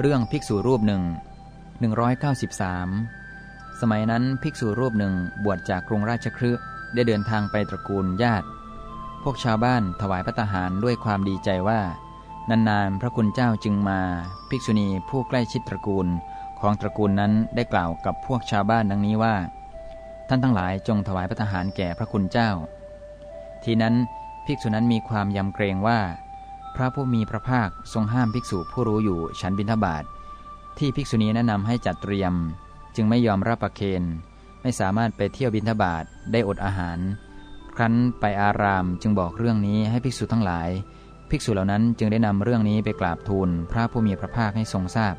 เรื่องภิกษุรูปหนึ่ง193 สมัยนั้นภิกษุรูปหนึ่งบวชจากกรุงราชคฤห์ได้เดินทางไปตระกูลญาติ พวกชาวบ้านถวายพระทหารด้วยความดีใจว่า นานๆ พระคุณเจ้าจึงมา ภิกษุณีผู้ใกล้ชิดตระกูลของตระกูลนั้นได้กล่าวกับพวกชาวบ้านดังนี้ว่า ท่านทั้งหลายจงถวายพระทหารแก่พระคุณเจ้า ทีนั้นภิกษุนั้นมีความยำเกรงว่า พระผู้มีพระภาคทรงห้ามภิกษุผู้รู้อยู่ฉันบิณฑบาตที่ภิกษุณีแนะนำให้จัดเตรียม จึงไม่ยอมรับประเคนไม่สามารถไปเที่ยวบิณฑบาตได้อดอาหาร ครั้นไปอารามจึงบอกเรื่องนี้ให้ภิกษุทั้งหลาย ภิกษุเหล่านั้นจึงได้นำเรื่องนี้ไปกราบทูลพระผู้มีพระภาคให้ทรงทราบ